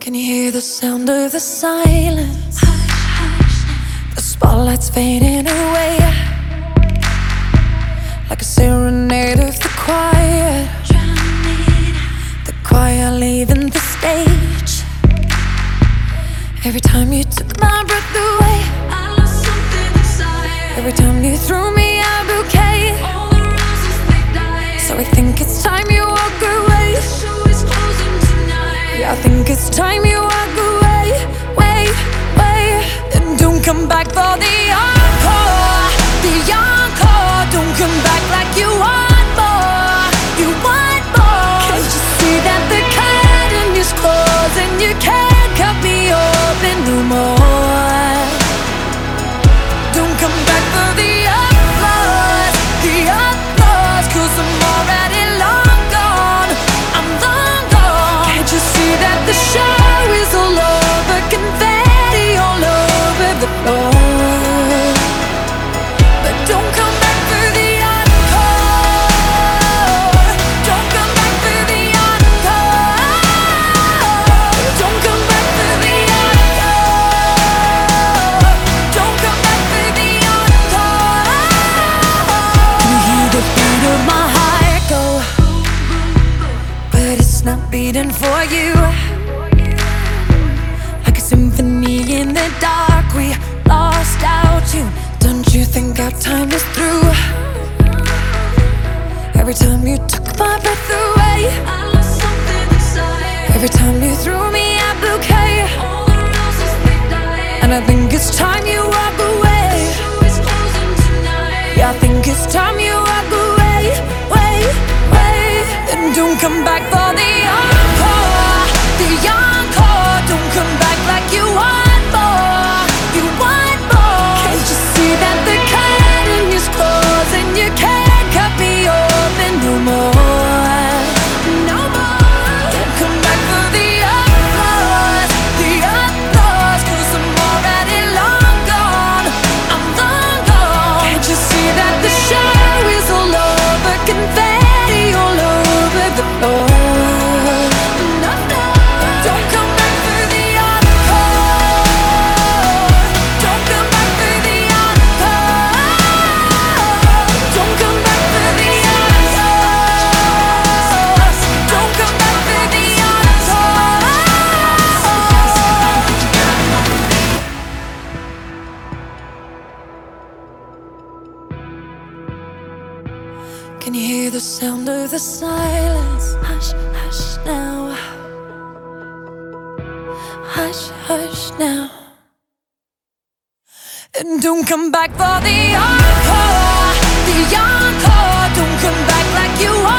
Can you hear the sound of the silence? The spotlight's fading away Like a serenade of the choir The choir leaving the stage Every time you took my breath away I lost something inside. Every time you threw me a bouquet. So I think I think it's time you beating for you. Like a symphony in the dark, we lost our tune. Don't you think our time is through? Every time you took my breath away, I lost something inside. every time you threw me a bouquet, All the roses they died. and I think it's time you walk away. The show is closing tonight. Yeah, I think it's time you walk away, wait, wait, and don't come back hear the sound of the silence? Hush, hush now. Hush, hush now. And don't come back for the encore, the encore. Don't come back like you are.